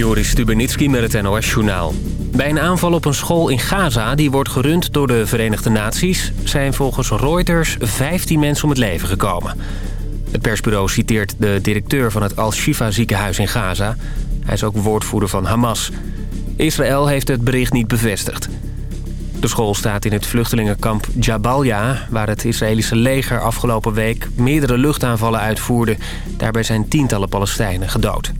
Joris Stubenitski met het NOS-journaal. Bij een aanval op een school in Gaza, die wordt gerund door de Verenigde Naties... zijn volgens Reuters 15 mensen om het leven gekomen. Het persbureau citeert de directeur van het Al-Shifa ziekenhuis in Gaza. Hij is ook woordvoerder van Hamas. Israël heeft het bericht niet bevestigd. De school staat in het vluchtelingenkamp Jabalia... waar het Israëlische leger afgelopen week meerdere luchtaanvallen uitvoerde. Daarbij zijn tientallen Palestijnen gedood.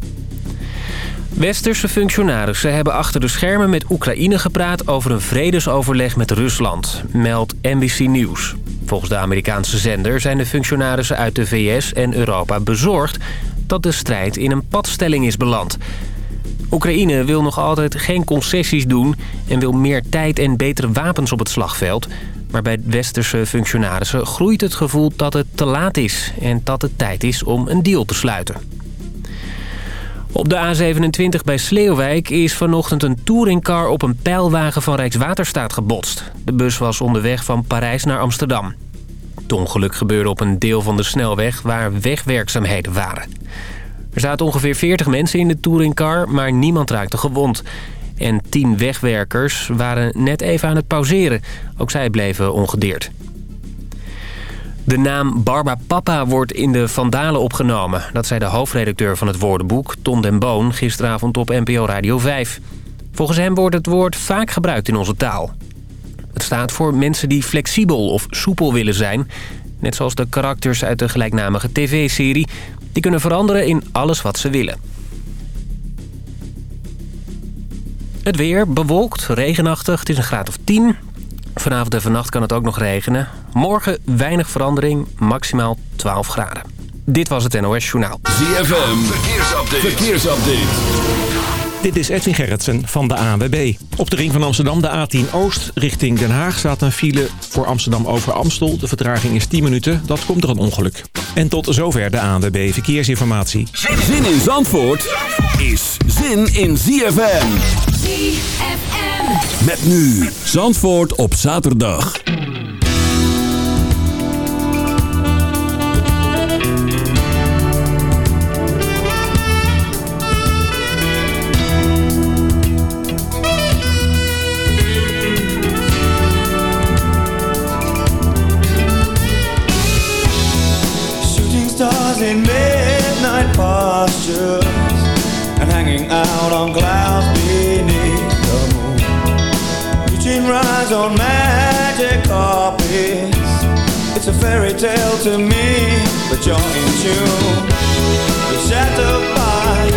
Westerse functionarissen hebben achter de schermen met Oekraïne gepraat... over een vredesoverleg met Rusland, meldt NBC News. Volgens de Amerikaanse zender zijn de functionarissen uit de VS en Europa bezorgd... dat de strijd in een padstelling is beland... Oekraïne wil nog altijd geen concessies doen... en wil meer tijd en betere wapens op het slagveld. Maar bij westerse functionarissen groeit het gevoel dat het te laat is... en dat het tijd is om een deal te sluiten. Op de A27 bij Sleeuwijk is vanochtend een touringcar op een pijlwagen van Rijkswaterstaat gebotst. De bus was onderweg van Parijs naar Amsterdam. Het ongeluk gebeurde op een deel van de snelweg waar wegwerkzaamheden waren. Er zaten ongeveer 40 mensen in de touringcar, maar niemand raakte gewond. En 10 wegwerkers waren net even aan het pauzeren. Ook zij bleven ongedeerd. De naam Barba Papa wordt in de Vandalen opgenomen. Dat zei de hoofdredacteur van het woordenboek, Ton den Boon, gisteravond op NPO Radio 5. Volgens hem wordt het woord vaak gebruikt in onze taal. Het staat voor mensen die flexibel of soepel willen zijn. Net zoals de karakters uit de gelijknamige tv-serie. Die kunnen veranderen in alles wat ze willen. Het weer bewolkt, regenachtig. Het is een graad of 10. Vanavond en vannacht kan het ook nog regenen. Morgen weinig verandering, maximaal 12 graden. Dit was het NOS Journaal. ZFM, verkeersupdate. verkeersupdate. Dit is Edwin Gerritsen van de ANWB. Op de ring van Amsterdam, de A10 Oost, richting Den Haag... staat een file voor Amsterdam over Amstel. De vertraging is 10 minuten, dat komt door een ongeluk. En tot zover de ANWB Verkeersinformatie. Zin in Zandvoort is zin in ZFM. ZFM. Met nu Zandvoort op zaterdag. Shooting stars in midnight postures and hanging out on clouds beneath the moon. Reaching rise on magic carpets. It's a fairy tale to me, but you're in tune. You're by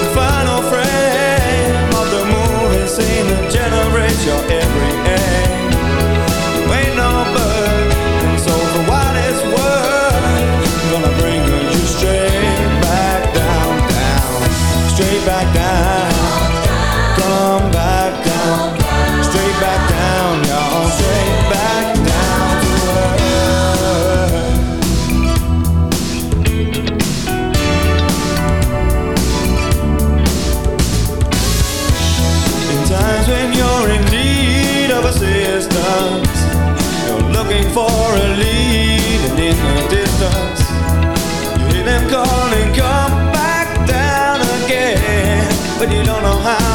the final frame of the movie scene that generates your every aim. but you don't know how.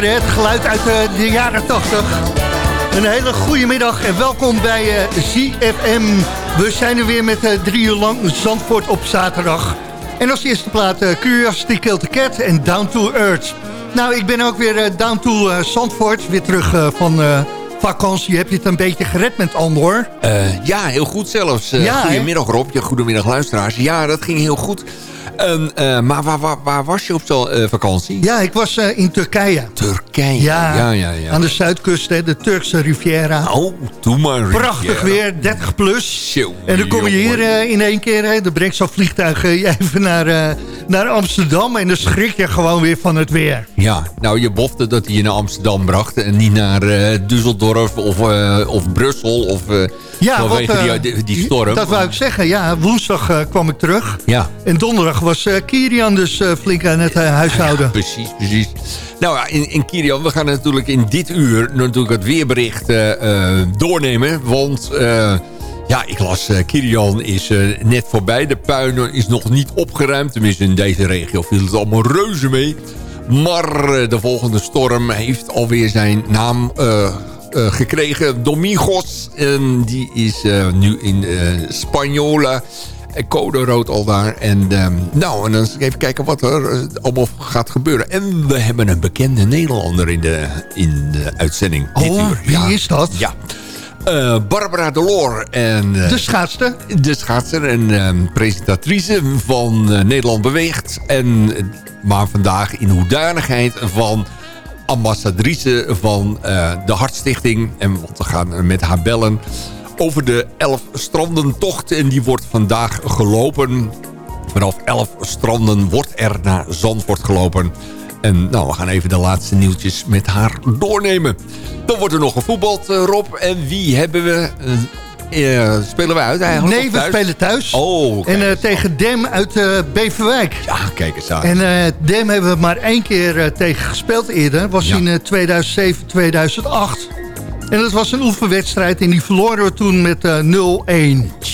Lekker hè, het geluid uit uh, de jaren 80. Een hele goede middag en welkom bij uh, ZFM. We zijn er weer met uh, drie uur lang Zandvoort op zaterdag. En als eerste plaat uh, Curiosity Killed the Cat en Down to Earth. Nou, ik ben ook weer down to Zandvoort, weer terug van vakantie. Heb je het een beetje gered met Andor? ja, heel goed zelfs. Ja, goedemiddag Rob, ja, goedemiddag luisteraars. Ja, dat ging heel goed. Uh, maar waar, waar, waar, was je op zo'n uh, vakantie? Ja, ik was uh, in Turkije. Turkije, ja, ja, ja, ja. Aan de zuidkust, hè, de Turkse Riviera. Oh, doe maar Riviera. Prachtig weer, 30 plus. Show, en dan kom je hier in één keer, hè, dan brengt zo'n vliegtuig even naar, naar Amsterdam... en dan schrik je gewoon weer van het weer. Ja, nou, je bofte dat hij je naar Amsterdam bracht... en niet naar Düsseldorf of, of Brussel of... Ja, vanwege wat, die, die, storm. Dat wou ik zeggen, ja. Woensdag kwam ik terug. Ja. En donderdag was uh, Kirian dus uh, flink aan het uh, huishouden. Ja, precies, precies. Nou ja, in, in Kirian, we gaan natuurlijk in dit uur natuurlijk het weerbericht doornemen. Want ja, ik las, Kirian is net voorbij. De puin is nog niet opgeruimd. Tenminste, in deze regio viel het allemaal reuze mee. Maar de volgende storm heeft alweer zijn naam gekregen. Domingos. En die is nu in Spanjola code rood al daar. En uh, nou, en dan even kijken wat er allemaal gaat gebeuren. En we hebben een bekende Nederlander in de, in de uitzending. Oh, wie is dat? Ja. Uh, Barbara Delor. En, uh, de schaatster. De schaatster en uh, presentatrice van Nederland Beweegt. En, maar vandaag in hoedanigheid van ambassadrice van de Hartstichting. En we gaan met haar bellen over de 11 strandentocht. En die wordt vandaag gelopen. Vanaf 11 stranden wordt er naar Zandvoort gelopen. En nou, we gaan even de laatste nieuwtjes met haar doornemen. Dan wordt er nog gevoetbald, uh, Rob. En wie hebben we... Uh, spelen we uit eigenlijk? Nee, we spelen thuis. Oh, en uh, tegen Dem uit Beverwijk. Ja, kijk eens aan. En Dem hebben we maar één keer tegen gespeeld eerder. was in 2007, 2008. En dat was een oefenwedstrijd en die verloren we toen met uh, 0-1.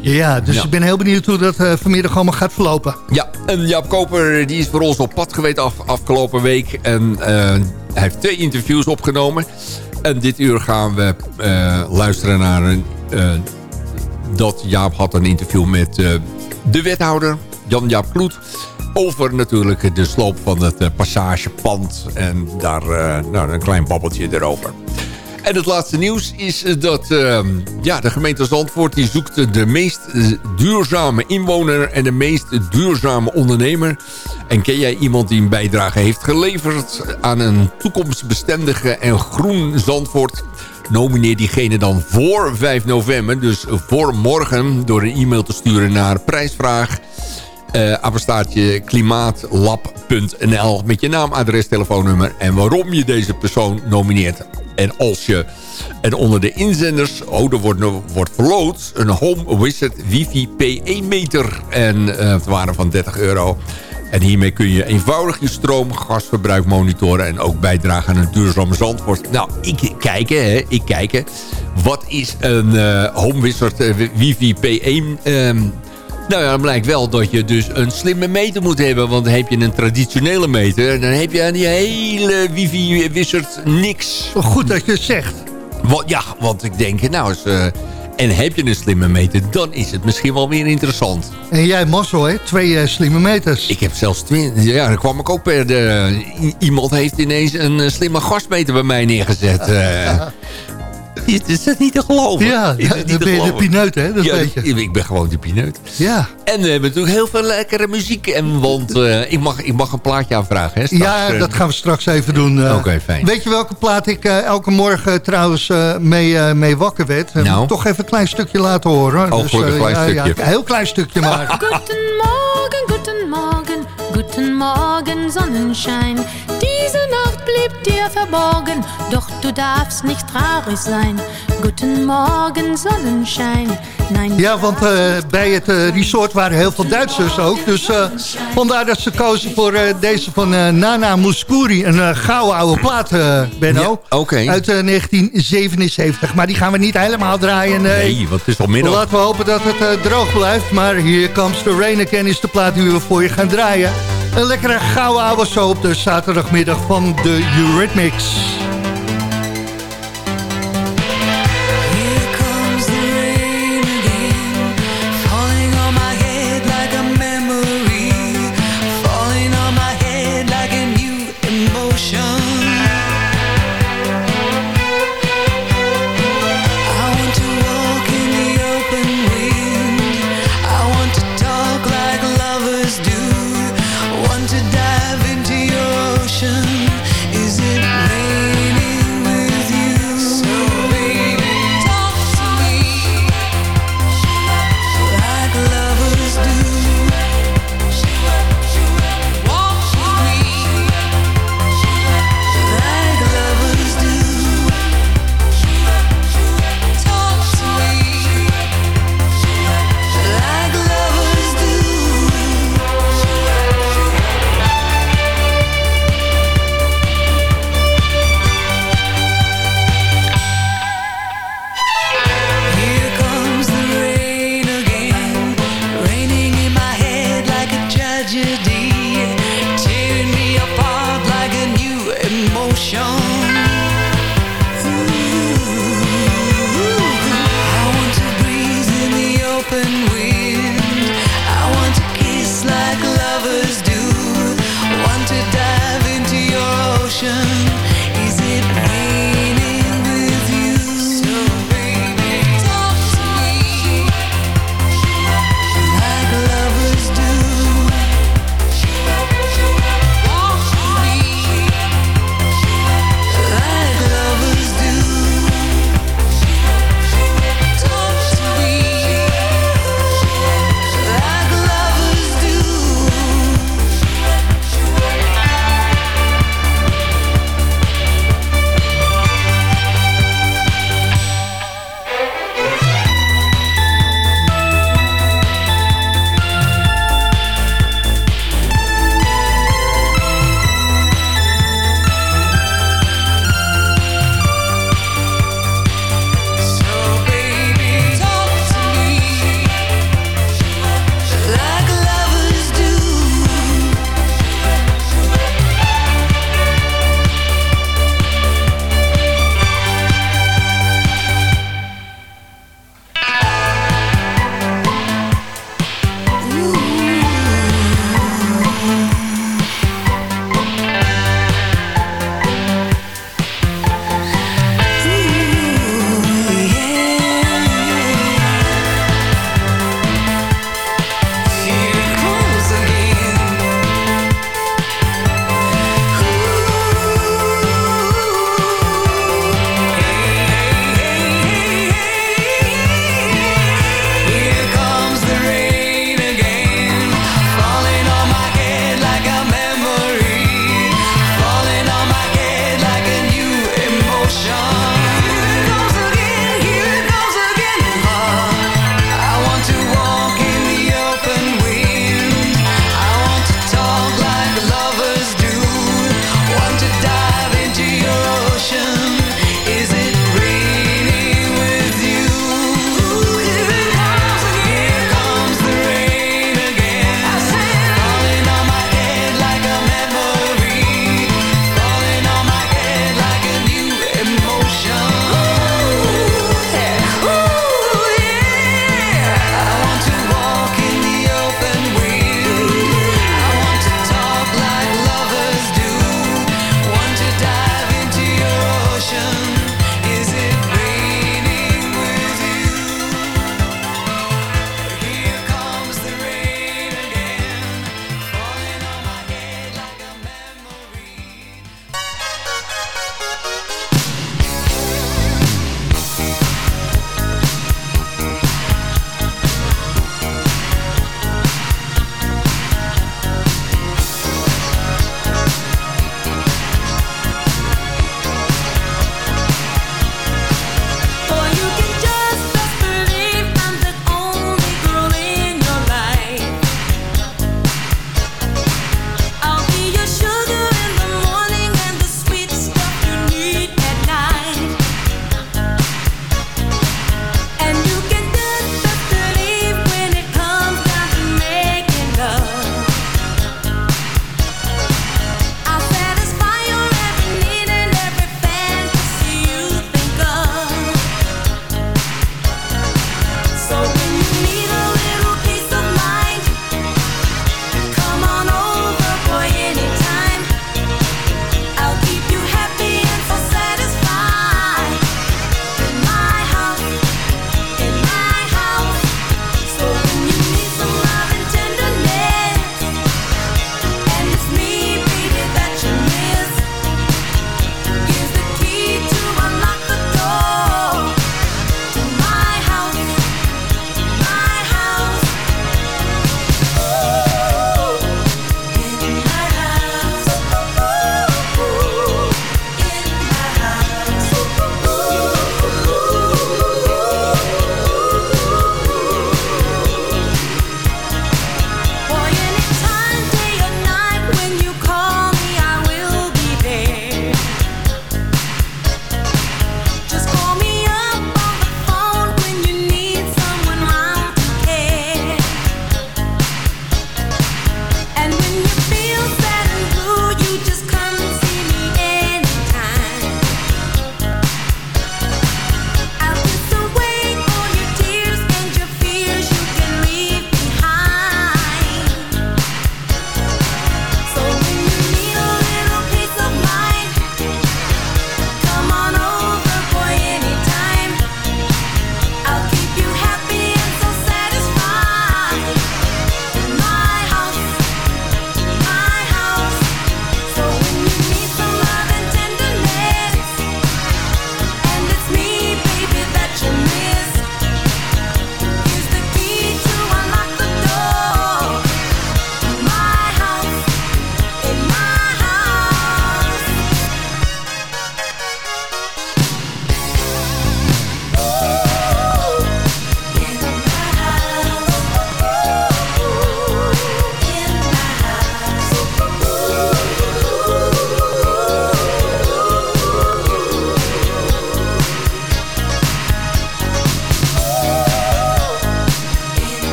Ja, dus ik ben heel benieuwd hoe dat uh, vanmiddag allemaal gaat verlopen. Ja, en Jaap Koper die is voor ons op pad geweest af, afgelopen week. En uh, hij heeft twee interviews opgenomen. En dit uur gaan we uh, luisteren naar een... dat Jaap had een interview met de wethouder, Jan-Jaap Kloet over natuurlijk de sloop van het passagepand. En daar nou, een klein babbeltje erover. En het laatste nieuws is dat uh, ja, de gemeente Zandvoort... die zoekt de meest duurzame inwoner en de meest duurzame ondernemer. En ken jij iemand die een bijdrage heeft geleverd... aan een toekomstbestendige en groen Zandvoort... Nomineer diegene dan voor 5 november, dus voor morgen... door een e-mail te sturen naar prijsvraag... Uh, klimaatlab.nl met je naam, adres, telefoonnummer en waarom je deze persoon nomineert. En als je... En onder de inzenders, oh, er wordt, wordt verloot een Home Wizard Wifi PE-meter. En uh, het waren van 30 euro. En hiermee kun je eenvoudig je stroom, gasverbruik monitoren... en ook bijdragen aan een duurzame zandvoort. Nou, ik kijk, hè, ik kijk. Wat is een uh, Home Wizard Wifi PE... Um, nou ja, dan blijkt wel dat je dus een slimme meter moet hebben. Want heb je een traditionele meter... dan heb je aan die hele wifi-wizard niks. Goed dat je het zegt. Wat, ja, want ik denk, nou eens... Uh, en heb je een slimme meter, dan is het misschien wel weer interessant. En jij mazzel, hè? Twee uh, slimme meters. Ik heb zelfs twee. Ja, daar kwam ik ook per de... Iemand heeft ineens een uh, slimme gasmeter bij mij neergezet. Is dat niet te geloven? Ja, is dan ben je de pineut, hè? Dat ja, weet je. Ik ben gewoon de pineut. Ja. En we hebben natuurlijk heel veel lekkere muziek. En, want uh, ik, mag, ik mag een plaatje aanvragen, hè? Straks, ja, dat gaan we straks even doen. Uh, Oké, fijn. Weet je welke plaat ik uh, elke morgen trouwens mee, mee wakker werd? Nou. Toch even een klein stukje laten horen. Oh, dus, een klein ja, stukje. Ja, een heel klein stukje maar. Goedemorgen, goedemorgen, goedemorgen Sonnenschein. Diese Nacht blieb dir verborgen, doch du darfst nicht traurig sein. Guten Morgen, Sonnenschein. Nein, ja, want uh, bij het uh, resort waren heel veel Duitsers ook. Dus uh, vandaar dat ze kozen voor deze van Nana Mouskouri. Een gouden oude plaat, Benno. Ja, okay. Uit 1977. Maar die gaan we niet helemaal draaien. nee, want het is al middag. Laten we hopen dat het droog blijft. Maar hier comes the rain again is de plaat die we voor je gaan draaien. Een lekkere gouden oude zo op de zaterdagmiddag van de Eurythmics.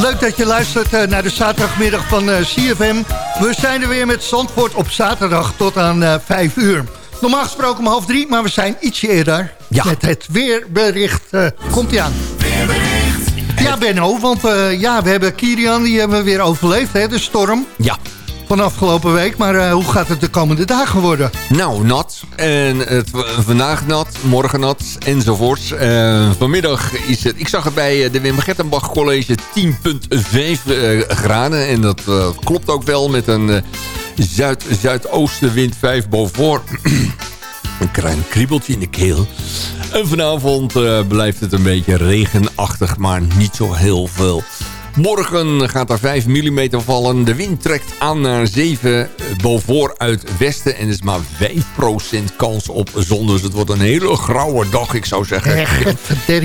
Leuk dat je luistert eh, naar de zaterdagmiddag van uh, CFM. We zijn er weer met Zandvoort op zaterdag tot aan uh, 5 uur. Normaal gesproken om half drie, maar we zijn ietsje eerder. Ja. Met het weerbericht. Uh, komt ie aan. Weerbericht. Ja, Benno, want ja, we hebben Kirian, die hebben we weer overleefd, hè, de storm. Ja, van afgelopen week. Maar uh, hoe gaat het de komende dagen worden? Nou, nat. En het, vandaag nat, morgen nat, enzovoorts. Uh, vanmiddag is het... Ik zag het bij de Wim Gettenbach College 10,5 uh, graden. En dat klopt ook wel met een zuid-zuidoostenwind 5 boven. een klein kriebeltje in de keel. En vanavond blijft het een beetje regenachtig, maar niet zo heel veel. Morgen gaat er 5 mm vallen. De wind trekt aan naar 7 boven uit westen. En er is maar 5% kans op zon. Dus het wordt een hele grauwe dag, ik zou zeggen. Echt,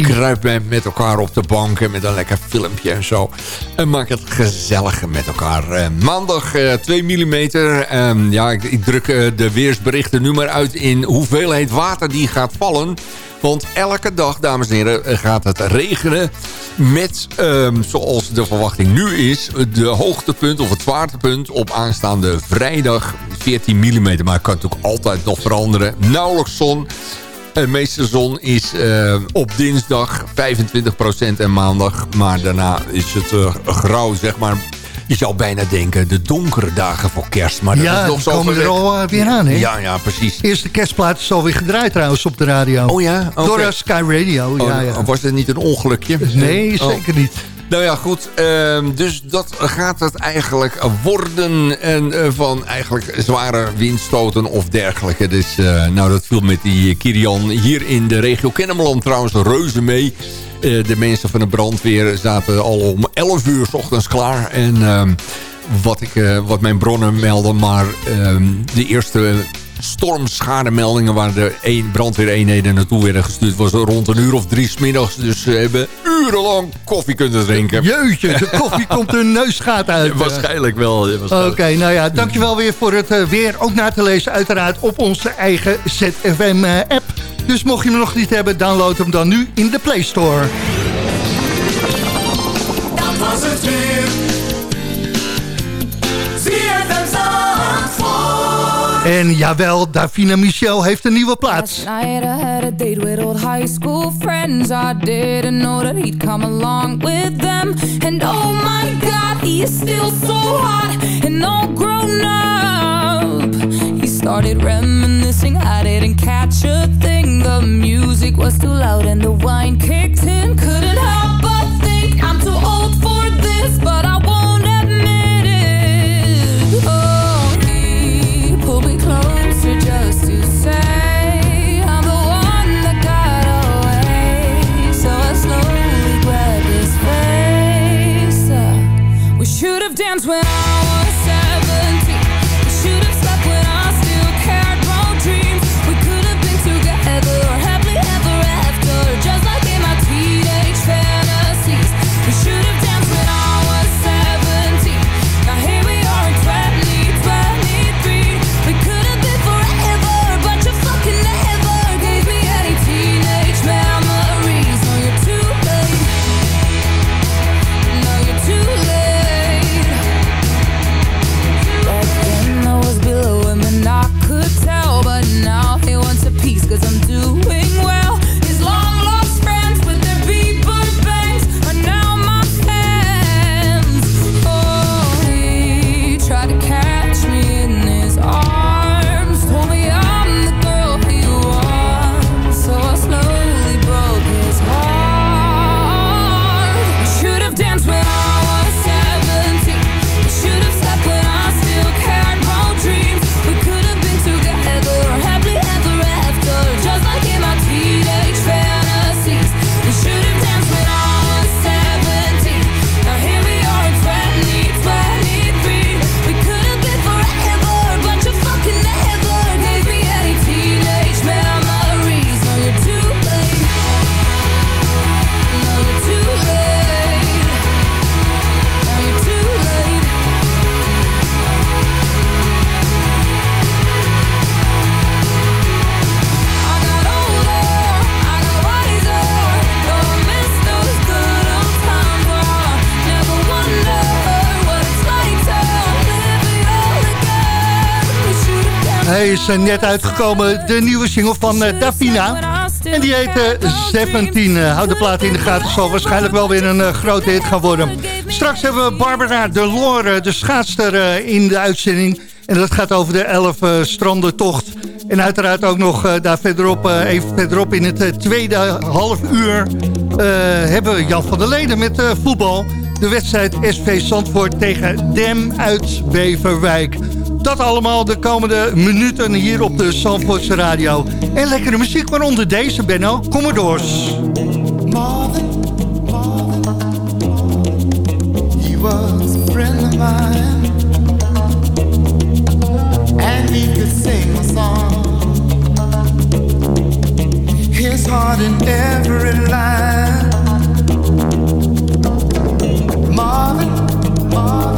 Kruip met elkaar op de bank en met een lekker filmpje en zo. En maak het gezellig met elkaar. Uh, maandag uh, 2 mm. Uh, ja, ik, druk de weersberichten nu maar uit in hoeveelheid water die gaat vallen. Want elke dag, dames en heren, gaat het regenen met, um, zoals de verwachting nu is... de hoogtepunt of het zwaartepunt op aanstaande vrijdag 14 mm. Maar het kan natuurlijk altijd nog veranderen. Nauwelijks zon. De meeste zon is uh, op dinsdag 25% en maandag. Maar daarna is het uh, grauw, zeg maar je zou bijna denken, de donkere dagen voor kerst. Maar dat ja, is nog zo komen er al uh, weer aan, hè? Ja, ja, precies. Eerste kerstplaat is alweer gedraaid trouwens op de radio. Oh ja? Okay. Door Sky Radio, oh, ja, ja. Was het niet een ongelukje? Nee, oh. zeker niet. Nou ja, goed. Uh, dus dat gaat het eigenlijk worden. En uh, van eigenlijk zware windstoten of dergelijke. Dus uh, nou, dat viel met die Kirian hier in de regio Kennemerland trouwens reuze mee. De mensen van de brandweer zaten al om 11 uur s ochtends klaar. En uh, wat, ik, wat mijn bronnen melden, maar ehm, de eerste stormschademeldingen... waar de een, brandweereenheden naartoe werden gestuurd... was rond een uur of drie smiddags. Dus ze hebben urenlang koffie kunnen drinken. Jeetje, de koffie komt hun neusgaat uit. Waarschijnlijk wel. Oké, okay, nou ja, dankjewel weer voor het uh, weer. Ook na te lezen uiteraard op onze eigen ZFM-app. Dus mocht je hem nog niet hebben, download hem dan nu in de Play Store. En jawel, Davina Michel heeft een nieuwe plaats. Had date high school oh my god, is started reminiscing, I didn't catch a thing. The music was too loud and the wine kicked in. Couldn't help but think I'm too old for this, but I hands when I net uitgekomen, de nieuwe single van uh, Davina. En die heet uh, 17. Uh, houd de plaat in de gaten, zal waarschijnlijk wel weer een grote hit gaan worden. Straks hebben we Barbara de Lore, de schaatster, in de uitzending. En dat gaat over de 11 strandentocht. En uiteraard ook nog daar verderop, even verderop in het tweede half uur... hebben we Jan van der Leden met voetbal. De wedstrijd SV Zandvoort tegen Dem uit Beverwijk. Dat allemaal de komende minuten hier op de Zandvoortse radio. En lekkere muziek, waaronder deze, Benno. Commodores. Marvin, he was a. And he could sing a song. His heart in every line. Marvin, Marvin.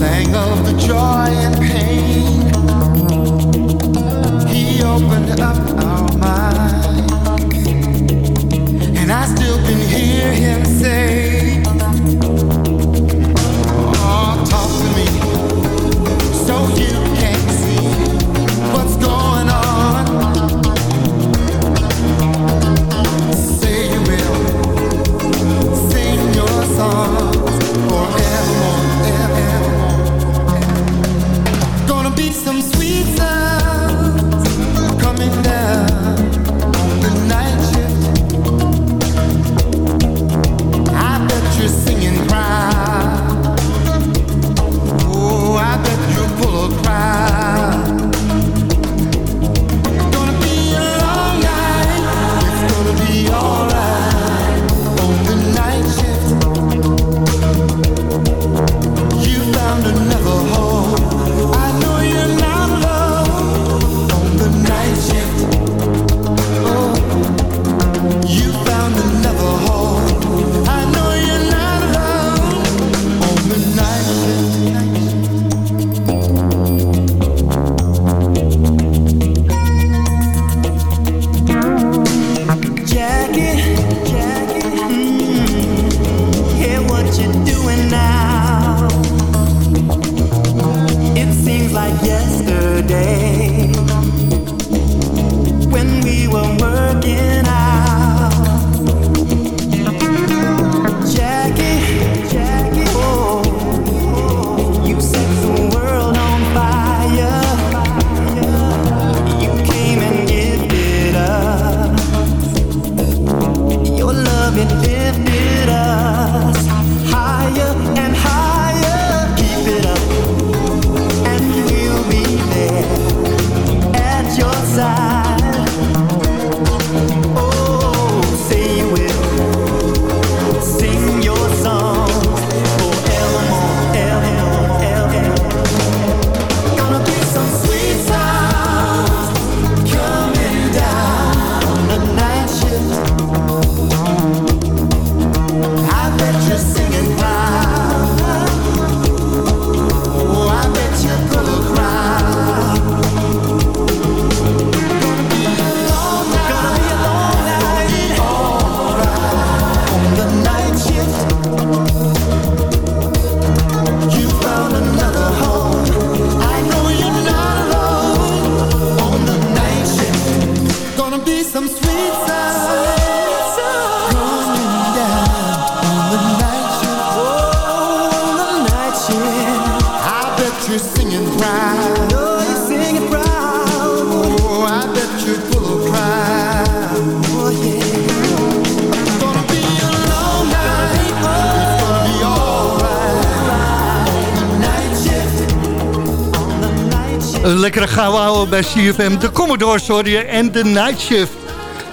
Sang of the joy and pain. He opened up our minds, and I still can hear him say, lekkere gouden ouwe bij CFM. De Commodore, sorry, en de Night Shift.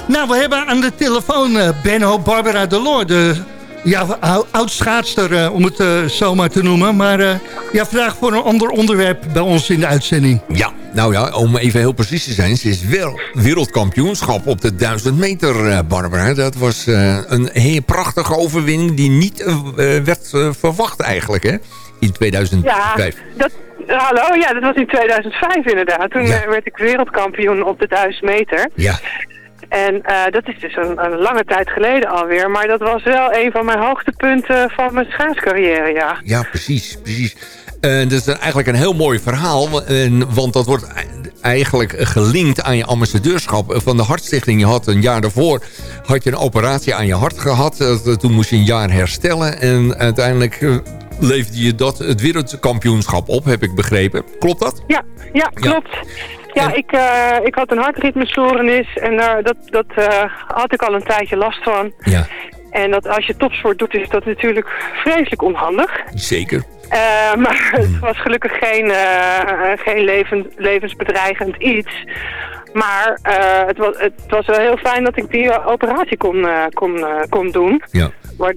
Nou, we hebben aan de telefoon eh, Benno Barbara Delor, de ja, ou- oud-schaatster, eh, om het eh, zomaar te noemen. Maar eh, ja, vandaag voor een ander onderwerp bij ons in de uitzending. Ja, nou ja, om even heel precies te zijn. Ze is wel wereldkampioenschap op de 1000 meter, eh, Barbara. Dat was eh, een heel prachtige overwinning die niet werd verwacht eigenlijk, hè? In 2005. Ja, dat, hallo, ja, dat was in 2005 inderdaad. Toen Ja. eh, werd ik wereldkampioen op de 1000 meter. Ja, En eh, dat is dus een, een lange tijd geleden alweer. Maar dat was wel een van mijn hoogtepunten van mijn schaatscarrière, ja. Ja, precies, precies. Uh, dat is eigenlijk een heel mooi verhaal. En, want dat wordt eigenlijk gelinkt aan je ambassadeurschap van de Hartstichting. Je had een jaar daarvoor had je een operatie aan je hart gehad. Toen moest je een jaar herstellen. En uiteindelijk leefde je dat het wereldkampioenschap op, heb ik begrepen. Klopt dat? Ja, ja klopt. Ja. Ja, ik, uh, ik had een hartritmestoornis en uh, dat, dat uh, had ik al een tijdje last van. Ja. En dat als je topsport doet, is dat natuurlijk vreselijk onhandig. Zeker. maar het was gelukkig geen, geen leven, levensbedreigend iets. Maar het, was, het was wel heel fijn dat ik die operatie kon, kon, kon doen. Ja.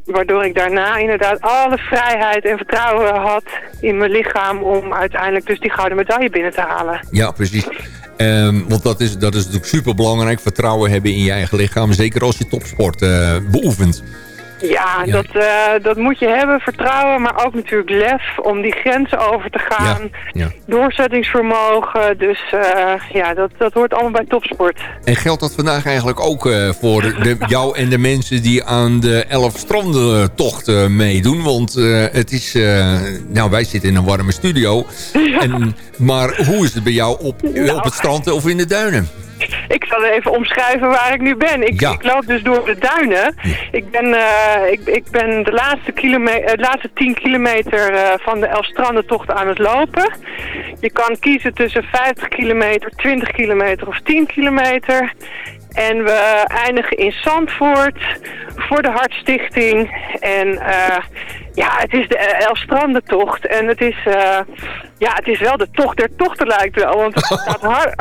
Waardoor ik daarna inderdaad alle vrijheid en vertrouwen had in mijn lichaam om uiteindelijk dus die gouden medaille binnen te halen. Ja, precies. Um, want dat is, dat is natuurlijk super belangrijk, vertrouwen hebben in je eigen lichaam. Zeker als je topsport uh, beoefent. Ja, ja. Dat, uh, dat moet je hebben, vertrouwen, maar ook natuurlijk lef om die grenzen over te gaan. Ja. Ja. Doorzettingsvermogen, dus uh, ja, dat, dat hoort allemaal bij topsport. En geldt dat vandaag eigenlijk ook uh, voor de, jou en de mensen die aan de elf strandentocht meedoen? Want het is, nou wij zitten in een warme studio, en, maar hoe is het bij jou op, Nou. op het strand of in de duinen? Ik zal even omschrijven waar ik nu ben. Ik, Ja. ik loop dus door de duinen. Ik, ben, eh, ik, ik ben de laatste, eh, de laatste 10 kilometer eh, van de Elfstrandentocht aan het lopen. Je kan kiezen tussen 50 kilometer, 20 kilometer of 10 kilometer. En we eindigen in Zandvoort voor de Hartstichting. En eh, ja, het is de Elfstrandentocht. En het is, eh, ja, het is wel de tocht der tochten lijkt wel. Want er staat, har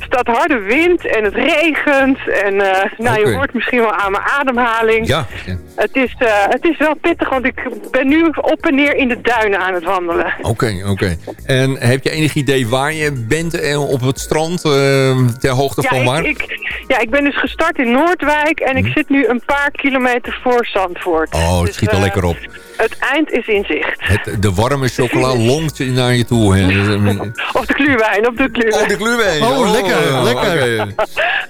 staat harde wind en het regent. En eh, nou, je hoort misschien wel aan mijn ademhaling. Ja, ja. Het, is, eh, het is wel pittig, want ik ben nu op en neer in de duinen aan het wandelen. Oké, oké. En heb je enig idee waar je bent eh, op het strand, eh, ter hoogte Ja van waar? ik, ik, ja, ik ben dus gestart in Noordwijk en ik zit nu een paar kilometer voor Zandvoort. Mhm. Oh, het Dus, schiet al eh, lekker op. Het eind is in zicht. Het, de warme chocola longt naar je toe. hè. Of de gluwijn, op de gluwijn. Oh, de gluwijn. Oh, lekker, lekker. oké.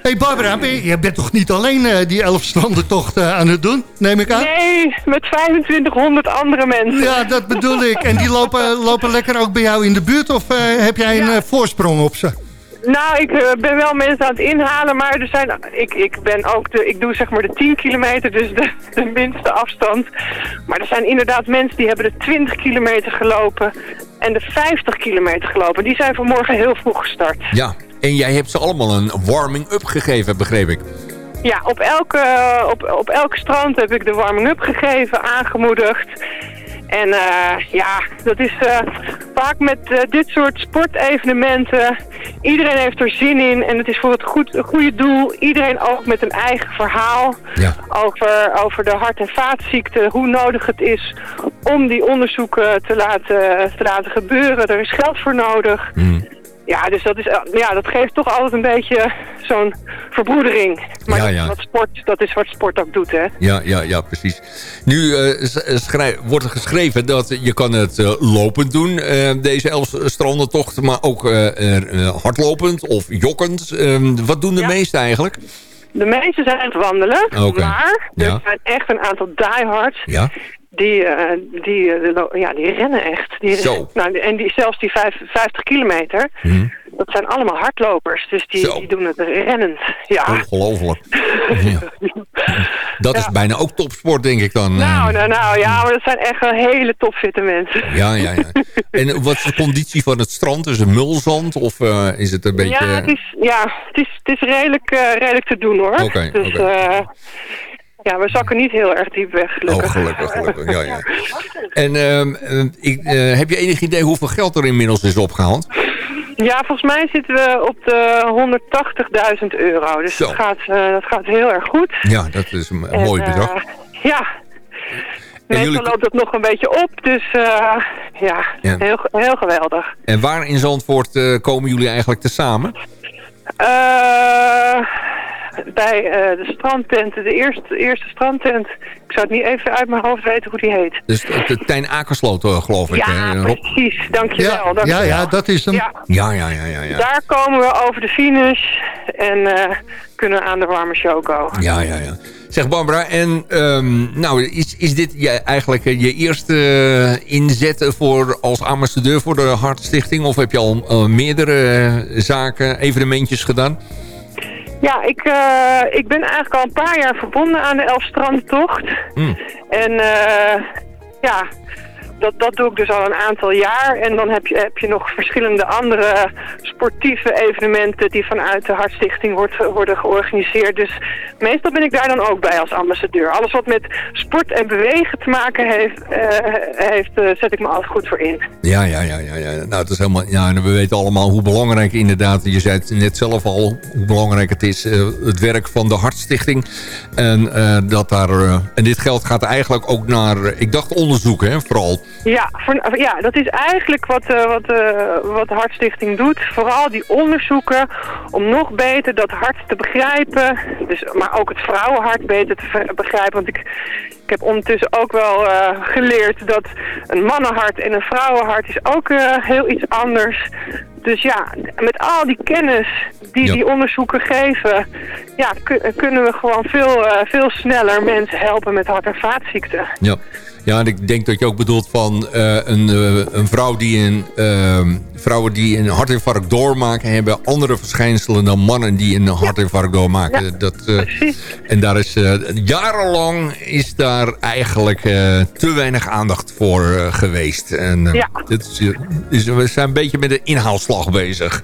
hey Barbara, ben je, je bent toch niet alleen eh, die elfstrandentocht eh, aan het doen, neem ik aan? Nee, met 2500 andere mensen. Ja, dat bedoel ik. En die lopen, lopen lekker ook bij jou in de buurt of eh, heb jij een Ja. voorsprong op ze? Nou, ik eh, ben wel mensen aan het inhalen, maar er zijn, ik, ik ben ook de, ik doe zeg maar de 10 kilometer, dus de, de minste afstand. Maar er zijn inderdaad mensen die hebben de 20 kilometer gelopen en de 50 kilometer gelopen. Die zijn vanmorgen heel vroeg gestart. Ja, en jij hebt ze allemaal een warming-up gegeven, begreep ik. Ja, op elke, op, op elke strand heb ik de warming-up gegeven, aangemoedigd. En eh, ja, dat is eh, vaak met eh, dit soort sportevenementen. Iedereen heeft er zin in en het is voor het goed, goede doel. Iedereen ook met een eigen verhaal Ja. over, over de hart- en vaatziekten. Hoe nodig het is om die onderzoeken te laten, te laten gebeuren. Er is geld voor nodig. Hmm. Ja, dus dat, is, eh, ja, dat geeft toch altijd een beetje zo'n verbroedering. Maar Ja, dat, ja. Wat sport, dat is wat sport ook doet, hè? Ja, ja, ja, precies. Nu eh, schrij- wordt er geschreven dat je kan het eh, lopend doen, eh, deze Elfstrandentocht, maar ook eh, eh, hardlopend of jokkend. Ehm, wat doen de Ja. meesten eigenlijk? De meeste zijn aan het wandelen, Oké. maar er Ja. zijn echt een aantal diehards Ja. Die, eh, die, eh, ja, die rennen echt. Die, Zo. Nou, en die, zelfs die vijf- 50 kilometer, Hm. dat zijn allemaal hardlopers. Dus die, Zo. die doen het rennend. Ja. Ongelooflijk. ja. Dat is bijna ook topsport, denk ik dan. Nou, eh. nou, nou, ja, maar dat zijn echt wel hele topfitte mensen. Ja, ja, ja. En wat is de conditie van het strand? Is het mulzand of is het een beetje... Ja, het is, ja, het is, het is redelijk, redelijk te doen hoor. Oké, dus oké. Ja, we zakken niet heel erg diep weg, gelukkig. Oh, gelukkig, gelukkig. Ja, ja. En ehm, eh, ik, eh, heb je enig idee hoeveel geld er inmiddels is opgehaald? Ja, volgens mij zitten we op de 180.000 euro. Dus Zo. dat gaat, eh, dat gaat heel erg goed. Ja, dat is een, En, mooi eh, bedrag. ja. Meestal jullie- loopt dat nog een beetje op, dus ja, Ja. Heel, heel geweldig. En waar in Zandvoort komen jullie eigenlijk te samen? Eh, bij eh, de strandtent, de eerste, eerste strandtent. Ik zou het niet even uit mijn hoofd weten hoe die heet. Dus de, de Tijn Akersloot, eh, geloof ik. Ja, precies. Dankjewel. Ja, dankjewel. ja, ja, dat is hem. Ja, Ja, ja, ja, ja. ja. daar komen we over de finish. en eh, kunnen aan de warme choco. Ja, ja, ja. Zeg Barbara, en ehm, nou, is, is dit je, eigenlijk je eerste inzet voor, als ambassadeur voor de Hartstichting? Of heb je al meerdere zaken, evenementjes gedaan? Ja, ik, eh, ik ben eigenlijk al een paar jaar verbonden aan de Elfstrandtocht. Hmm. En eh, ja, dat, dat doe ik dus al een aantal jaar. En dan heb je, heb je nog verschillende andere sportieve evenementen die vanuit de Hartstichting wordt, worden georganiseerd. Dus meestal ben ik daar dan ook bij als ambassadeur. Alles wat met sport en bewegen te maken heeft, eh, heeft eh, zet ik me altijd goed voor in. Ja, ja, ja, ja, ja. Nou, het is helemaal, ja, en we weten allemaal hoe belangrijk inderdaad, je zei het net zelf al, hoe belangrijk het is, eh, het werk van de Hartstichting. En, dat daar, en dit geld gaat eigenlijk ook naar, ik dacht onderzoek, hè, vooral. Ja, voor, ja, dat is eigenlijk wat, eh, wat, eh, wat de Hartstichting doet. Vooral die onderzoeken om nog beter dat hart te begrijpen. Dus, maar ook het vrouwenhart beter te begrijpen. Want ik, ik heb ondertussen ook wel eh, geleerd dat een mannenhart en een vrouwenhart is ook heel iets anders. Dus ja, met al die kennis die Ja. die onderzoeken geven, ja, ku- kunnen we gewoon veel, veel sneller mensen helpen met hart- en vaatziekten. Ja. Ja, en ik denk dat je ook bedoelt van eh, een, eh, een vrouw die een, ehm, vrouwen die een hartinfarct doormaken... hebben andere verschijnselen dan mannen die een hartinfarct doormaken. Ja, dat, eh, precies. en daar is jarenlang is daar eigenlijk te weinig aandacht voor geweest. En Ja. dit is, is- we zijn een beetje met de inhaalslag bezig.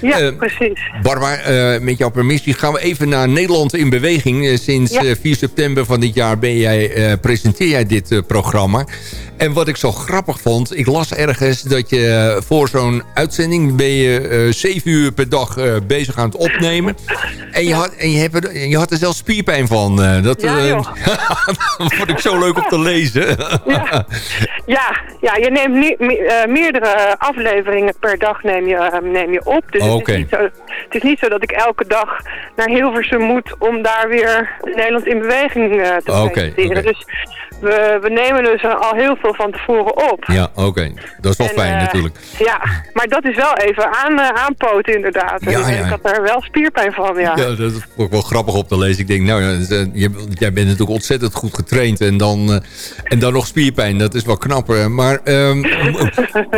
Ja, precies. Barbara, met jouw permissie gaan we even naar Nederland in beweging. Sinds Ja. eh, 4 september van dit jaar ben jij, presenteer jij dit eh, programma. En wat ik zo grappig vond, ik las ergens dat je eh, voor zo'n uitzending... ben je eh, zeven uur per dag eh, bezig aan het opnemen. En je had, en je, hebt er, je had er zelfs spierpijn van. eh, dat, Ja, joh. dat vond ik zo leuk om te lezen. Ja, ja, ja je neemt me- meerdere afleveringen per dag neem je, neem je op. Dus Oh, het, oké. is niet zo, het is niet zo dat ik elke dag naar Hilversum moet om daar weer Nederland in beweging eh, te presenteren. oké. Dus we, we nemen dus al heel veel van tevoren op. Ja, oké. Dat is wel En, fijn eh, natuurlijk. Ja, maar dat is wel even aan, eh, aanpoten inderdaad. Ja, En ja. Ik had daar wel spierpijn van, ja. Ja, dat is ook wel grappig op te lezen. Ik denk, nou dus, jij bent natuurlijk ontzettend goed getraind. En dan, en dan nog spierpijn, dat is wel knapper. Maar ehm, mo-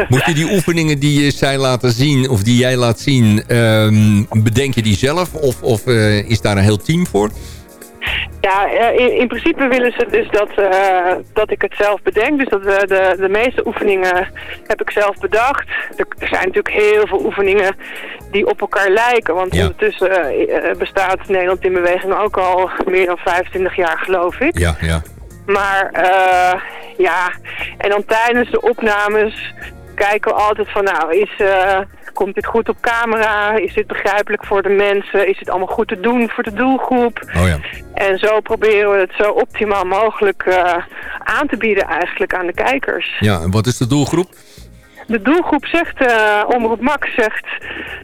moet je die oefeningen die je zij laten zien, of die jij laat zien, ehm, bedenk je die zelf? Of, of eh, is daar een heel team voor? Ja, eh, in, in principe willen ze dus dat, eh, dat ik het zelf bedenk. Dus dat we de, de meeste oefeningen heb ik zelf bedacht. Er, er zijn natuurlijk heel veel oefeningen die op elkaar lijken. Want Ja. ondertussen bestaat Nederland in Beweging ook al meer dan 25 jaar, geloof ik. Ja, ja. Maar ja, en dan tijdens de opnames kijken we altijd van nou, is, komt dit goed op camera? Is dit begrijpelijk voor de mensen? Is het allemaal goed te doen voor de doelgroep? Oh ja. En zo proberen we het zo optimaal mogelijk eh, aan te bieden eigenlijk aan de kijkers. Ja, en wat is de doelgroep? De doelgroep zegt, eh Omroep Max zegt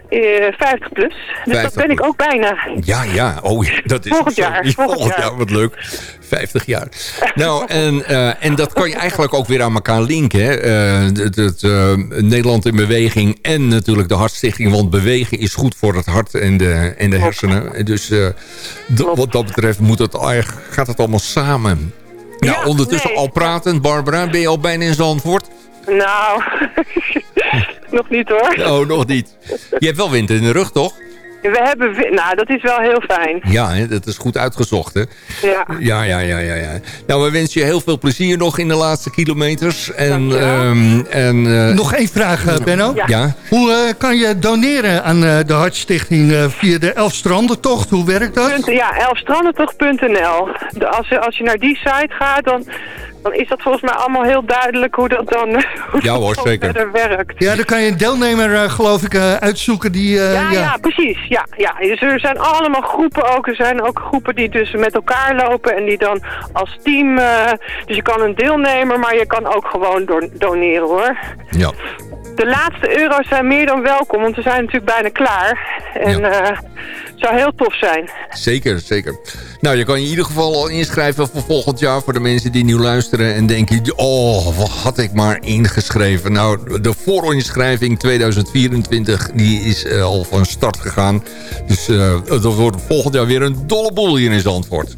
eh 50 plus. Dus 50 dat ben ik ook bijna. Ja, ja, oh, dat is Volgend jaar, Ja, volgend Volgend jaar. jaar, wat leuk. 50 jaar. Nou, en, eh, en dat kan je eigenlijk ook weer aan elkaar linken. Hè? Eh, het, het, eh, Nederland in beweging en natuurlijk de Hartstichting. Want bewegen is goed voor het hart en de, en de hersenen. Dus eh, wat dat betreft moet het, gaat het allemaal samen. Nou, Ja, ondertussen nee. al pratend. Barbara, ben je al bijna in Zandvoort? Nou, nog niet hoor. Oh, nog niet. Je hebt wel wind in de rug, toch? We hebben, nou dat is wel heel fijn. Ja, hè, dat is goed uitgezocht, hè? Ja. Ja, ja, ja, ja, ja. Nou, we wensen je heel veel plezier nog in de laatste kilometers. En, Dankjewel. ehm, en eh, Nog één vraag, eh, Benno. Ja. ja. Hoe eh, kan je doneren aan eh, de Hartstichting eh, via de Elfstrandentocht? Hoe werkt dat? Punt- Ja, elfstrandentocht.nl. De- Als, je- als je naar die site gaat, dan, dan is dat volgens mij allemaal heel duidelijk hoe dat dan, hoe Ja dat hoor, dan zeker. verder werkt. Ja, dan kan je een deelnemer, eh, geloof ik, eh, uitzoeken die... eh, Ja, ja, precies. Ja, ja. Dus er zijn allemaal groepen ook. Er zijn ook groepen die dus met elkaar lopen en die dan als team... eh, dus je kan een deelnemer, maar je kan ook gewoon don- doneren hoor. ja. De laatste euro's zijn meer dan welkom, want we zijn natuurlijk bijna klaar. En Ja. eh, het zou heel tof zijn. Zeker, zeker. Nou, je kan je in ieder geval al inschrijven voor volgend jaar... voor de mensen die nu luisteren en denken... oh, wat had ik maar ingeschreven. Nou, de voorinschrijving 2024 die is eh, al van start gegaan. Dus eh, dat wordt volgend jaar weer een dolle boel hier in Zandvoort.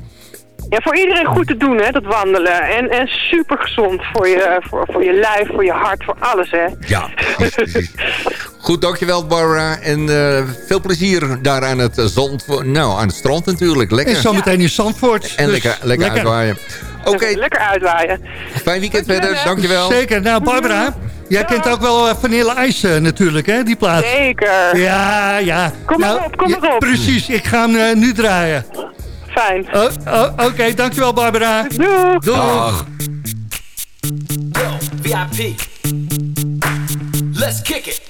Ja, voor iedereen goed te doen, hè, dat wandelen. En, en super gezond voor je, voor, voor je lijf, voor je hart, voor alles, hè. Ja, precies. Goed, dankjewel Barbara. En eh, veel plezier daar aan het, zand, nou, aan het strand natuurlijk. Lekker. En zometeen in Zandvoort. En Dus lekker, lekker, uitwaaien. Oké, Lekker uitwaaien. fijn weekend verder. Dankjewel. Zeker. Nou, Barbara, jij kent ook wel uh, Vanille IJs uh, natuurlijk, hè, die plaat. Zeker. Ja, ja. Kom nou, maar op, kom ja, maar op. Precies, ik ga hem uh, nu draaien. Fijn. Oh, oh, Oké, okay, dankjewel Barbara. Doeg. Doeg. Yo, VIP. Let's kick it.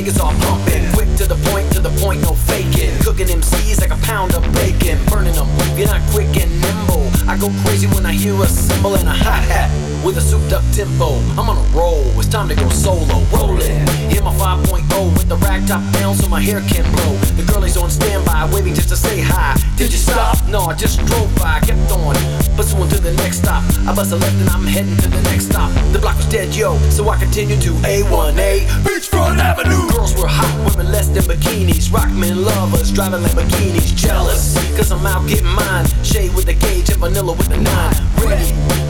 Vegas all pumping, quick to the point, to the point, no faking. Cooking MCs like a pound of bacon, burning them. You're not quick and nimble, I go crazy when I hear a cymbal and a hi hat with a souped up tempo. I'm on a roll, it's time to go solo. Rolling, hit my 5.0 with the rag top down so my hair can't blow. The girlie's on standby, waiting just to say hi. Did you stop? No, I just drove by, kept on, pursuing to the next stop. I bust a left and I'm heading to the next stop. The block was dead, yo, so I continued to A1A Beachfront Avenue. Girls were hot, women less than bikinis. Rockmen lovers, driving Lamborghinis. Jealous, cause I'm out getting mine. Shade with the gauge and vanilla with the nine. Ready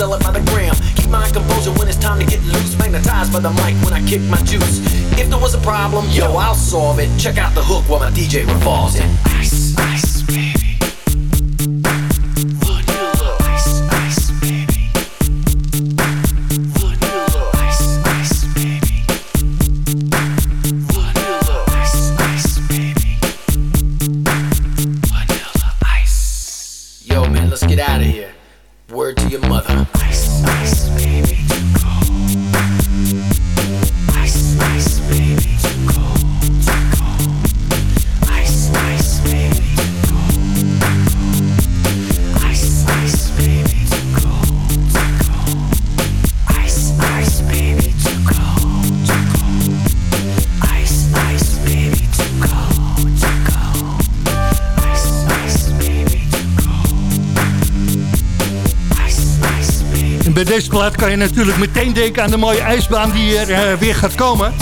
sell it by the gram. Keep my composure when it's time to get loose. Magnetized by the mic when I kick my juice. If there was a problem Yo, I'll solve it. Check out the hook while my DJ revolves it deze plaat kan je natuurlijk meteen denken aan de mooie ijsbaan die er uh, weer gaat komen.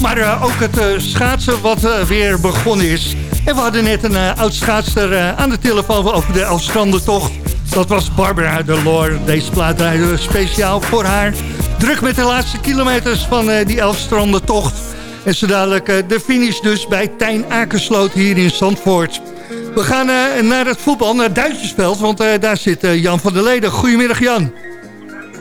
Maar uh, ook het uh, schaatsen wat weer begonnen is. En we hadden net een oud schaatster aan de telefoon over de Elfstrandentocht. Dat was Barbara de Loor. Deze plaat draaiden we speciaal voor haar. Druk met de laatste kilometers van die tocht. En zo dadelijk de finish dus bij Tijn Akersloot hier in Zandvoort. We gaan naar het voetbal, naar Duitsersveld, want daar zit Jan van der Leden. Goedemiddag Jan.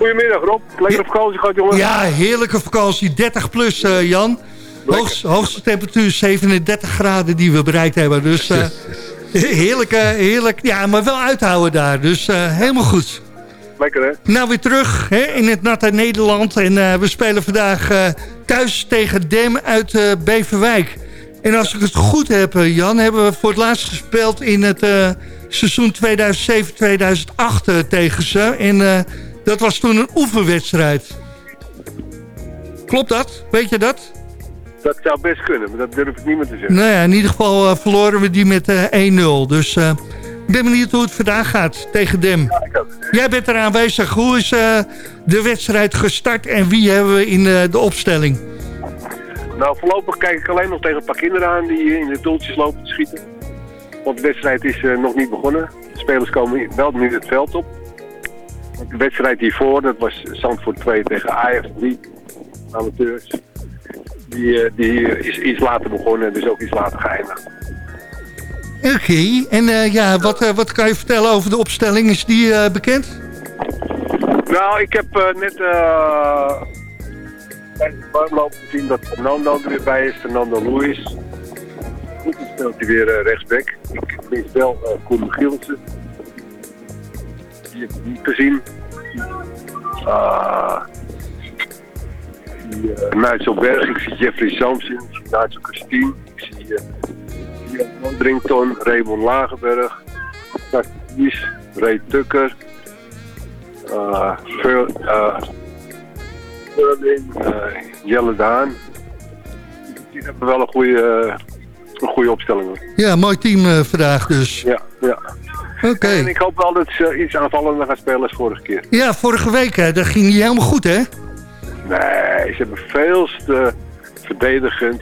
Goedemiddag Rob. Lekkere vakantie gehad jongen. Ja, heerlijke vakantie. 30 plus Jan. Hoogste, hoogste temperatuur 37 graden die we bereikt hebben. Dus heerlijk, heerlijk. Ja, maar wel uithouden daar. Dus helemaal goed. Lekker hè? Nou, weer terug hè, in het natte Nederland. En uh, we spelen vandaag uh, thuis tegen Dem uit uh, Beverwijk. En als ik het goed heb, Jan, hebben we voor het laatst gespeeld in het seizoen 2007-2008 tegen ze. En dat was toen een oefenwedstrijd. Klopt dat? Weet je dat? Dat zou best kunnen, maar dat durf ik niet meer te zeggen. Nou ja, in ieder geval verloren we die met 1-0. Dus ik ben benieuwd hoe het vandaag gaat tegen Dem. Jij bent er aanwezig. Hoe is uh, de wedstrijd gestart en wie hebben we in uh, de opstelling? Nou, voorlopig kijk ik alleen nog tegen een paar kinderen aan die in de doeltjes lopen te schieten. Want de wedstrijd is uh, nog niet begonnen. De spelers komen wel nu het veld op. De wedstrijd hiervoor, dat was Zandvoort 2 tegen Ajax 3 amateurs. Die, die is iets later begonnen, dus ook iets later geëindigd. Oké, en uh, ja, wat, wat kan je vertellen over de opstelling? Is die uh, bekend? Nou, ik heb net bij de warmloop gezien dat Fernando er weer bij is, Fernando Luis. Goed speelt hij weer rechtsback. Ik mis wel Koen Gielsen. Die niet gezien. Uh, die, Nigel Berg, ik zie Jeffrey Samson, ik zie Nigel Christine, ik zie Jan Andrington, Raymond Lagenberg, Ties, Ray Tukker, uh, uh, Jelle Daan. Die hebben wel een goede, een goede opstelling. Ja, mooi team uh, vandaag dus. Ja, ja. En ik hoop wel dat ze iets aanvallender gaan spelen als vorige keer. Ja, vorige week hè, dat ging niet helemaal goed hè? Nee, ze hebben veel te verdedigend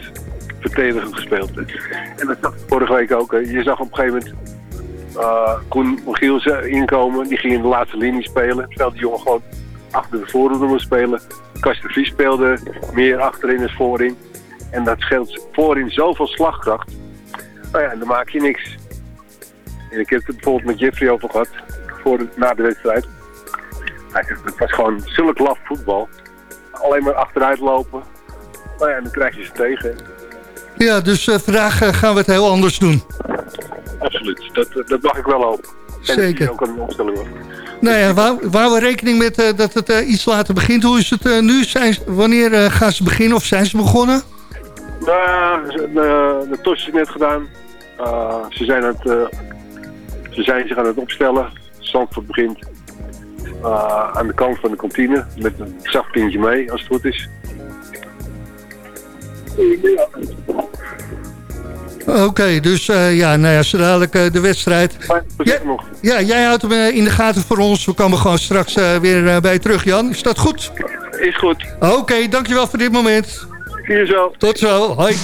verdedigend gespeeld. En dat zag ik vorige week ook. Hè. Je zag op een gegeven moment uh, Koen Giels inkomen. Die ging in de laatste linie spelen. Terwijl die jongen gewoon achter de voorhoede moest spelen. Kasten Vries speelde meer achterin als voorin. En dat scheelt voorin zoveel slagkracht. Nou ja, en dan maak je niks. En ik heb het bijvoorbeeld met Jeffrey over gehad. Voor de, na de wedstrijd. Hij zegt, het was gewoon zulk laf voetbal. Alleen maar achteruit lopen. Nou ja, en dan krijg je ze tegen. Ja, dus uh, vandaag uh, gaan we het heel anders doen. Absoluut, dat, dat mag ik wel hopen. Zeker. En ook een opstelling was. Nou ja, waar, we rekening met uh, dat het iets later begint. Hoe is het nu? Zijn, wanneer gaan ze beginnen of zijn ze begonnen? Nou, de, de, de tos is net gedaan. ze, zijn het, ze zijn zich aan het opstellen. Zandvoort begint aan de kant van de kantine met een zacht pintje mee, als het goed is. Oké, okay, dus uh, ja, nou ja, zo dadelijk uh, de wedstrijd. Ja, ja, jij houdt hem uh, in de gaten voor ons. We komen gewoon straks weer bij je terug, Jan. Is dat goed? Is goed. Oké, okay, dankjewel voor dit moment. Zie zo. Tot zo, hoi.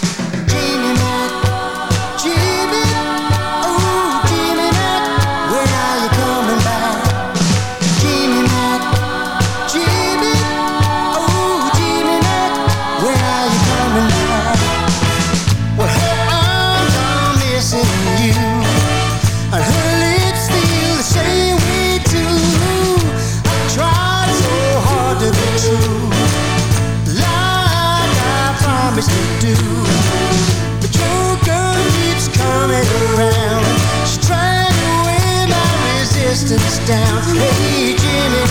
down. Hey, Jimmy,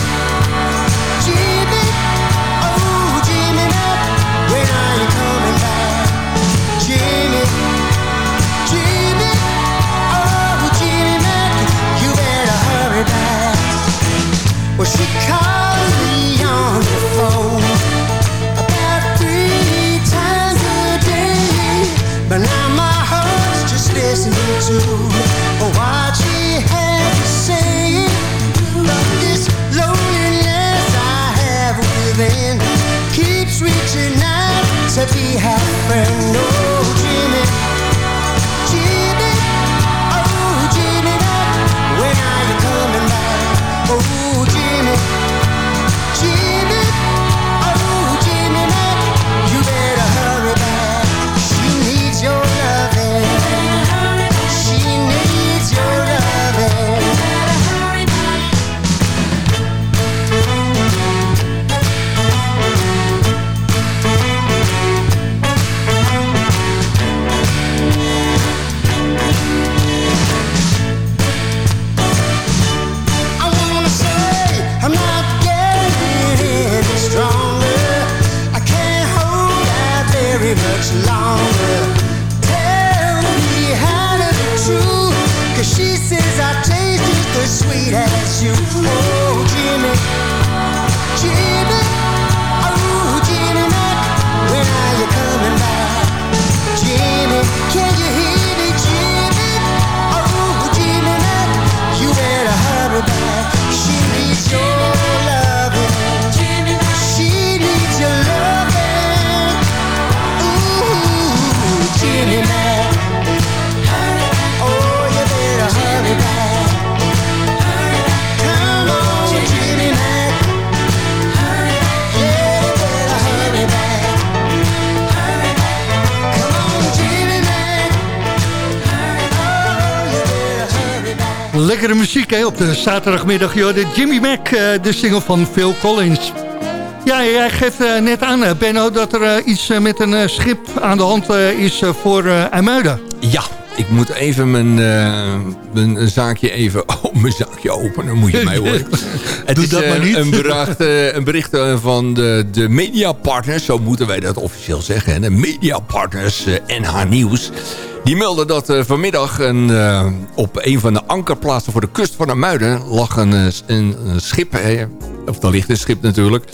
Jimmy, oh, Jimmy, when are you coming back? Jimmy, Jimmy, oh, Jimmy, you better hurry back. Well, she me on the phone about three times a day, but now my heart's just listening to. dirty half friend. Oh. Lekkere muziek hè, op de zaterdagmiddag. Joh, de Jimmy Mac, eh, de single van Phil Collins. Ja, jij geeft eh, net aan, eh, Benno, dat er iets met een schip aan de hand is voor IJmuiden. Ja, ik moet even mijn, eh, mijn zaakje even... Oh, mijn zaakje openen, moet je mij horen. Het Doe is dat maar niet. Een bericht, een bericht van de, de mediapartners, zo moeten wij dat officieel zeggen. hè, De mediapartners NH Nieuws. Die melden dat eh, vanmiddag een, eh, op een van de ankerplaatsen voor de kust van de Muiden... lag een, eh, een, een schip, of daar ligt een schip natuurlijk...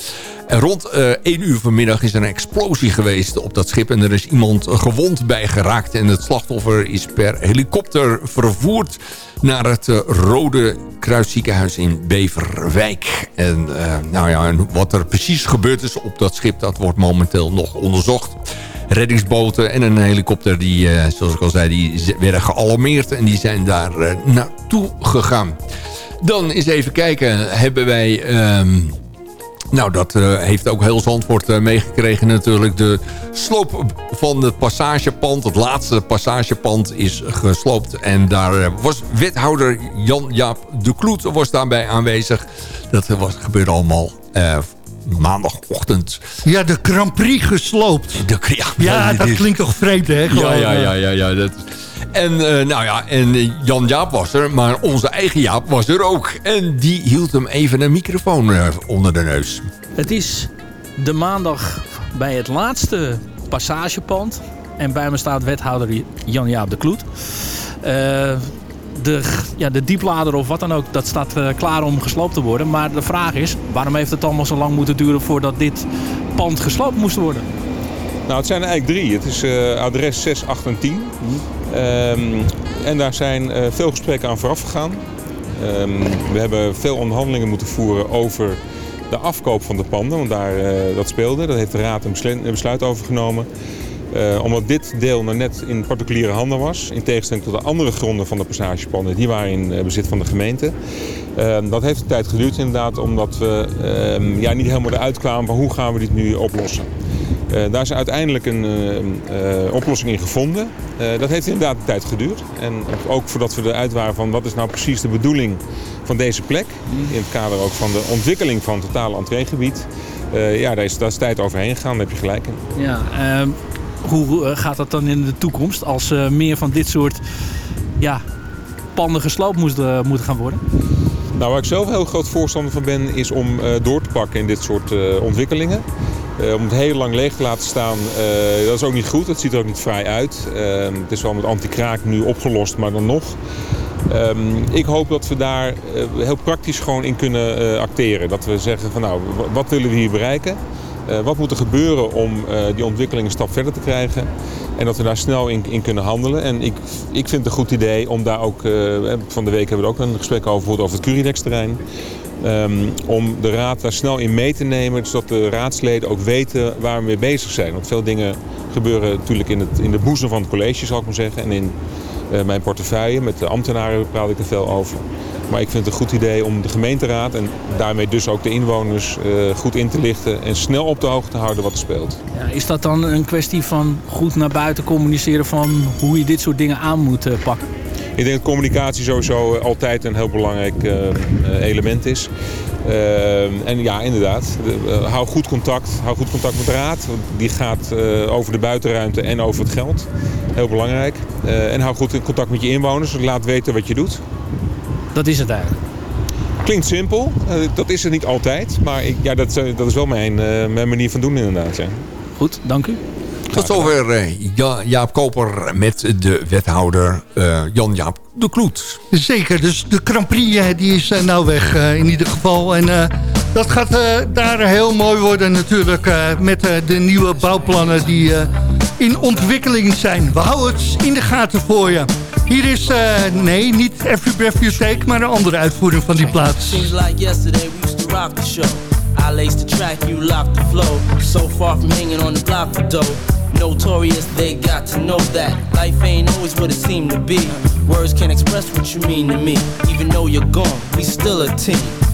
En rond eh 1 uur vanmiddag is er een explosie geweest op dat schip. En er is iemand gewond bij geraakt. En het slachtoffer is per helikopter vervoerd naar het Rode Kruisziekenhuis in Beverwijk. En nou ja, en wat er precies gebeurd is op dat schip, dat wordt momenteel nog onderzocht. Reddingsboten en een helikopter, die, eh, zoals ik al zei, die werden gealarmeerd. En die zijn daar eh, naartoe gegaan. Dan eens even kijken, hebben wij... ehm, nou, dat eh, heeft ook heel Zandvoort eh, meegekregen natuurlijk. De sloop van het passagepand, het laatste passagepand, is gesloopt. En daar was wethouder Jan-Jaap de Kloet was daarbij aanwezig. Dat was, gebeurde allemaal maandagochtend. Ja, de Grand Prix gesloopt. De, ja, Ja, dat is- klinkt toch vreemd, hè? ja, Gewoon, ja, eh, ja, ja, ja. Dat, en eh, nou ja, en eh, Jan Jaap was er, maar onze eigen Jaap was er ook. En die hield hem even een microfoon eh, onder de neus. Het is de maandag bij het laatste passagepand. En bij me staat wethouder Jan-Jaap de Kloet. Eh, de, ja, de dieplader of wat dan ook, dat staat eh, klaar om gesloopt te worden. Maar de vraag is, waarom heeft het allemaal zo lang moeten duren voordat dit pand gesloopt moest worden? Nou, het zijn er eigenlijk drie. Het is eh, adres 6, 8 en 10. Ehm, en daar zijn eh, veel gesprekken aan vooraf gegaan. Ehm, we hebben veel onderhandelingen moeten voeren over de afkoop van de panden. Want daar, dat speelde. Daar heeft de Raad een besluit over genomen. Eh, omdat dit deel nou net in particuliere handen was. In tegenstelling tot de andere gronden van de passagepanden. Die waren in eh, bezit van de gemeente. Ehm, dat heeft een tijd geduurd inderdaad. Omdat we ehm, ja, niet helemaal eruit kwamen van hoe gaan we dit nu oplossen. Eh, daar is uiteindelijk een oplossing in gevonden. Dat heeft inderdaad een tijd geduurd. En ook voordat we eruit waren van wat is nou precies de bedoeling van deze plek. In het kader ook van de ontwikkeling van het totale entreegebied. Ja, daar is, daar is tijd overheen gegaan, daar heb je gelijk in. Ehm, hoe eh, gaat dat dan in de toekomst als eh, meer van dit soort ja, panden gesloopt moesten, moeten gaan worden? Nou, waar ik zelf heel groot voorstander van ben, is om eh, door te pakken in dit soort eh, ontwikkelingen. Eh, om het heel lang leeg te laten staan, eh, dat is ook niet goed. Het ziet er ook niet vrij uit. Eh, het is wel met anti-kraak nu opgelost, maar dan nog. Ehm, ik hoop dat we daar eh, heel praktisch gewoon in kunnen eh, acteren. Dat we zeggen van nou, wat willen we hier bereiken? Eh, wat moet er gebeuren om eh, die ontwikkeling een stap verder te krijgen? En dat we daar snel in, in kunnen handelen. En ik, ik vind het een goed idee om daar ook... eh, van de week hebben we ook een gesprek over gevoerd over het Curidex-terrein. Ehm, om de raad daar snel in mee te nemen, zodat de raadsleden ook weten waar we mee bezig zijn. Want veel dingen gebeuren natuurlijk in, het, in de boezem van het college, zal ik maar zeggen. En in mijn portefeuille, met de ambtenaren praat ik er veel over. Maar ik vind het een goed idee om de gemeenteraad en daarmee dus ook de inwoners eh, goed in te lichten en snel op de hoogte te houden wat er speelt. Ja, is dat dan een kwestie van goed naar buiten communiceren van hoe je dit soort dingen aan moet eh, pakken? Ik denk dat communicatie sowieso eh, altijd een heel belangrijk element is. Eh, en ja, inderdaad, de- hou goed contact. Hou goed contact met de raad. want Die gaat over de buitenruimte en over het geld. Heel belangrijk. En hou goed contact met je inwoners. Laat weten wat je doet. Dat is het eigenlijk. Klinkt simpel. Eh, dat is het niet altijd. Maar ik, ja, dat, eh, dat is wel mijn, eh, mijn manier van doen inderdaad. Ja. Goed, dank u. Tot zover eh, Ja- Jaap Koper met de wethouder eh, Jan-Jaap de Kloet. Zeker, dus de Grand Prix die is nou weg in ieder geval. En eh, dat gaat eh, daar heel mooi worden natuurlijk eh, met eh, de nieuwe bouwplannen die eh, in ontwikkeling zijn. We houden het in de gaten voor je. Hier is, eh, nee, niet Every Breath You Take, maar een andere uitvoering van die plaats. We used to rock the show. I laced the track, you locked the flow. So far from hanging on the block for dough. Notorious, they got to know that life ain't always what it seemed to be. Words can't express what you mean to me. Even though you're gone, we still a team.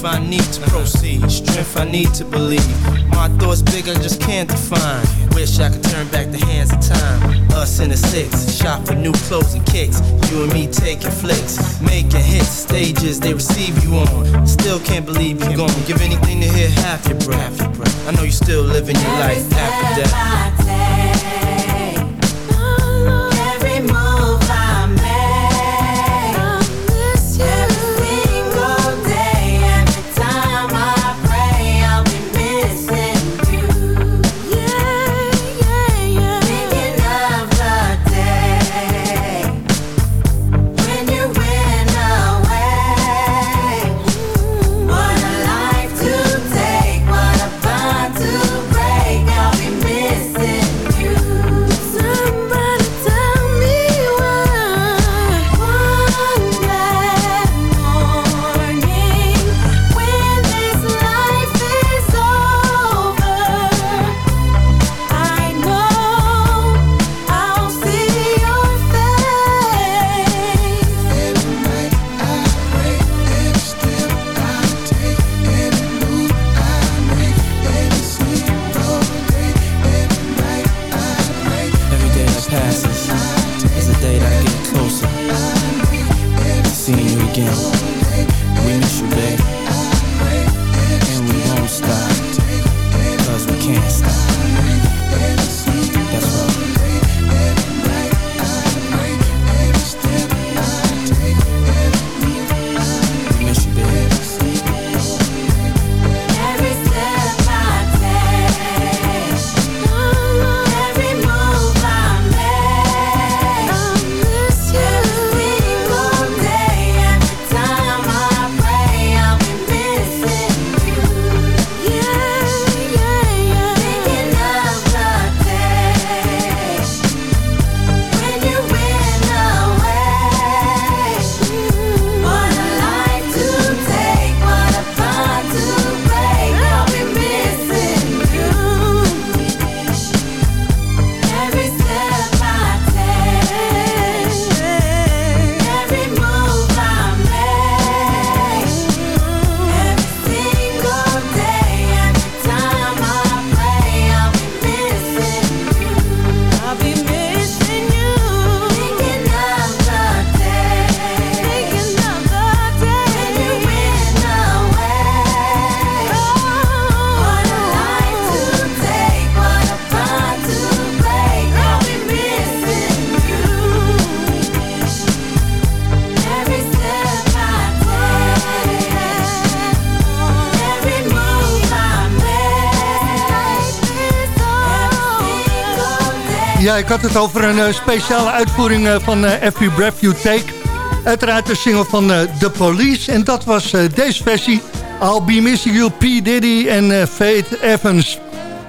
Strength I need to proceed, strength I need to believe. My thoughts big, I just can't define. Wish I could turn back the hands of time. Us in the six, shop for new clothes and kicks. You and me taking flicks, making hits, stages they receive you on. Still can't believe you're gone. Give anything to hear half your breath. I know you still living your life after death. Ja, ik had het over een eh, speciale uitvoering eh, van eh, Every Breath You Take. Uiteraard de single van eh, The Police. En dat was eh, deze versie I'll Be Missing You, P. Diddy en Faith Evans.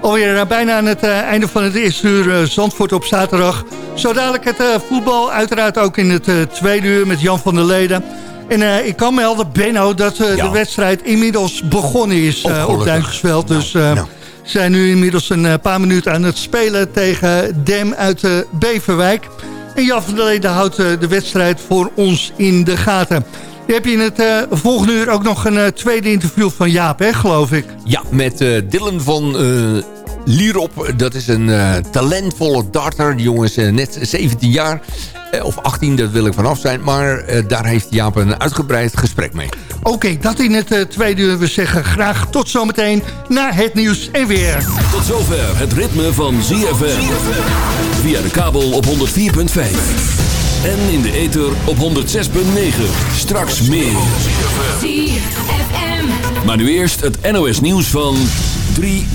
Alweer bijna aan het einde van het eerste uur Zandvoort op zaterdag. Zo dadelijk het voetbal, uiteraard ook in het tweede uur met Jan van der Leden. En ik kan melden, Benno, dat ja. de wedstrijd inmiddels begonnen is op Duintjesveld. Dus nou. Zijn nu inmiddels een paar minuten aan het spelen tegen Dem uit Beverwijk. En Jan van der Leden houdt de wedstrijd voor ons in de gaten. Je hebt in het volgende uur ook nog een tweede interview van Jaap, hè, geloof ik. Ja, met uh, Dylan van Lierop. Dat is een talentvolle darter. Die jongen is net 17 jaar. of 18, dat wil ik vanaf zijn. Maar daar heeft Jaap een uitgebreid gesprek mee. Oké, okay, dat in het tweede uur. We zeggen graag tot zometeen naar het nieuws en weer. Tot zover het ritme van ZFM. Via de kabel op 104.5. En in de ether op 106.9. Straks meer. Maar nu eerst het NOS nieuws van 3